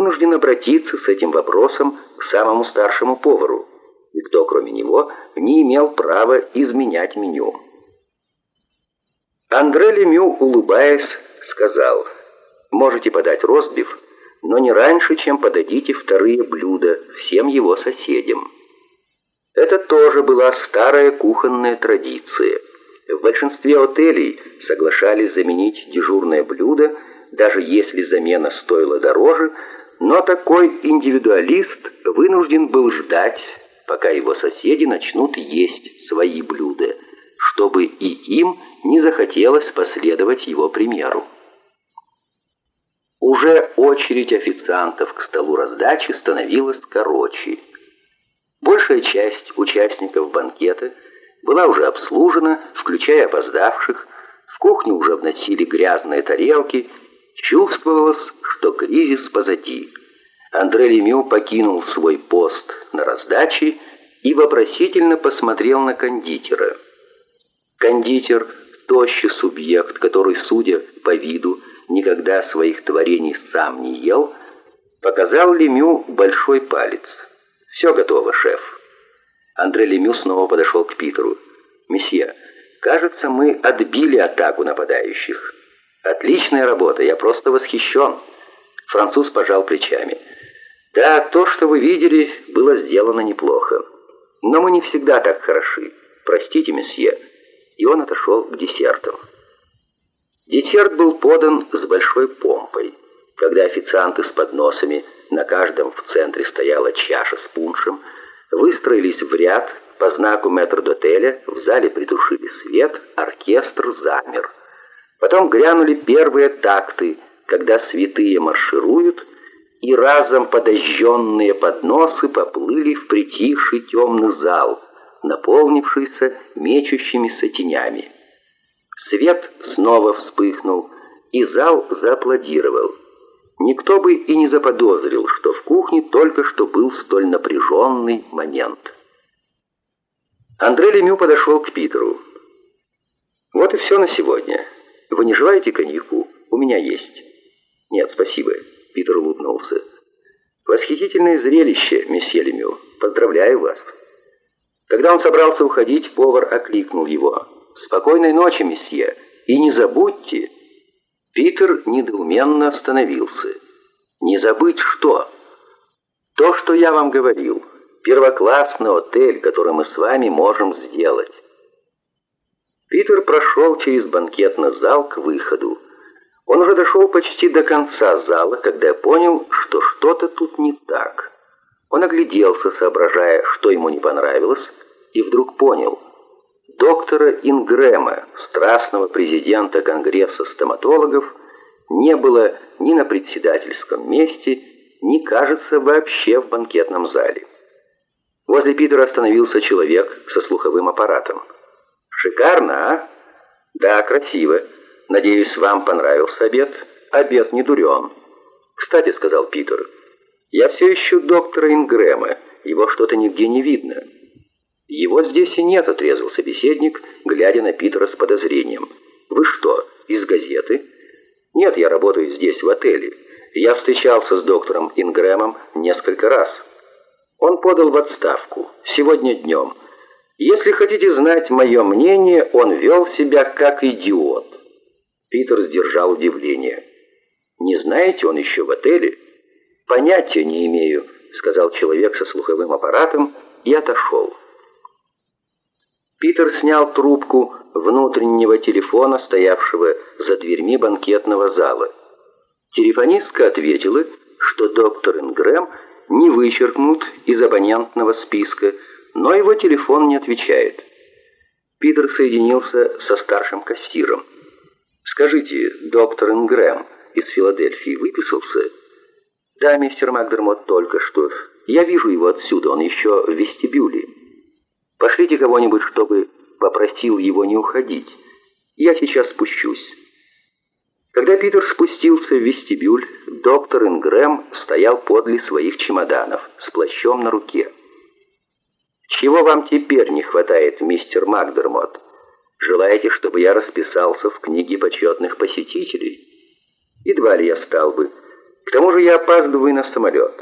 вынужден обратиться с этим вопросом к самому старшему повару. Никто, кроме него, не имел права изменять меню. Андре Лемю, улыбаясь, сказал, «Можете подать ростбиф, но не раньше, чем подадите вторые блюда всем его соседям». Это тоже была старая кухонная традиция. В большинстве отелей соглашались заменить дежурное блюдо, даже если замена стоила дороже, но такой индивидуалист вынужден был ждать, пока его соседи начнут есть свои блюда, чтобы и им не захотелось последовать его примеру. Уже очередь официантов к столу раздачи становилась короче. Большая часть участников банкета была уже обслужена, включая опоздавших, в кухню уже вносили грязные тарелки, чувствовалось, что кризис позади. Андре Лемю покинул свой пост на раздаче и вопросительно посмотрел на кондитера. Кондитер – тощий субъект, который, судя по виду, никогда своих творений сам не ел, показал Лемю большой палец. «Все готово, шеф». Андре Лемю снова подошел к Питеру. «Месье, кажется, мы отбили атаку нападающих». «Отличная работа, я просто восхищен». Француз пожал плечами. «Да, то, что вы видели, было сделано неплохо. Но мы не всегда так хороши. Простите, месье». И он отошел к десертам. Десерт был подан с большой помпой. Когда официанты с подносами, на каждом в центре стояла чаша с пуншем, выстроились в ряд по знаку метрдотеля, в зале притушили свет, оркестр замер. Потом грянули первые такты, когда святые маршируют, и разом подожженные подносы поплыли в притихший темный зал, наполнившийся мечущимися тенями. Свет снова вспыхнул, и зал зааплодировал. Никто бы и не заподозрил, что в кухне только что был столь напряженный момент. Андре Лемю подошел к Питеру. «Вот и все на сегодня. Вы не желаете коньяку? У меня есть». «Нет, спасибо», — Питер улыбнулся. «Восхитительное зрелище, месье Лемю. Поздравляю вас». Когда он собрался уходить, повар окликнул его. «Спокойной ночи, месье, и не забудьте...» Питер недоуменно остановился. «Не забыть что?» «То, что я вам говорил. Первоклассный отель, который мы с вами можем сделать». Питер прошел через банкетный зал к выходу. Он уже дошел почти до конца зала, когда понял, что что-то тут не так. Он огляделся, соображая, что ему не понравилось, и вдруг понял – доктора Ингрэма, страстного президента Конгресса стоматологов, не было ни на председательском месте, ни, кажется, вообще в банкетном зале. Возле Питера остановился человек со слуховым аппаратом. «Шикарно, а?» «Да, красиво. Надеюсь, вам понравился обед?» «Обед не дурен». «Кстати», — сказал Питер, — «я все ищу доктора Ингрэма. Его что-то нигде не видно». «Его здесь и нет», — отрезал собеседник, глядя на Питера с подозрением. «Вы что, из газеты?» «Нет, я работаю здесь, в отеле. Я встречался с доктором Ингрэмом несколько раз. Он подал в отставку. Сегодня днем. Если хотите знать мое мнение, он вел себя как идиот». Питер сдержал удивление. «Не знаете, он еще в отеле?» «Понятия не имею», — сказал человек со слуховым аппаратом и отошел. Питер снял трубку внутреннего телефона, стоявшего за дверьми банкетного зала. Телефонистка ответила, что доктор Ингрэм не вычеркнут из абонентного списка, но его телефон не отвечает. Питер соединился со старшим кассиром. «Скажите, доктор Ингрэм из Филадельфии выписался?» «Да, мистер Макдермот, только что. Я вижу его отсюда, он еще в вестибюле». Пошлите кого-нибудь, чтобы попросил его не уходить. Я сейчас спущусь». Когда Питер спустился в вестибюль, доктор Ингрэм стоял подле своих чемоданов с плащом на руке. «Чего вам теперь не хватает, мистер Макдермот? Желаете, чтобы я расписался в книге почетных посетителей? Едва ли я стал бы. К тому же я опаздываю на самолет.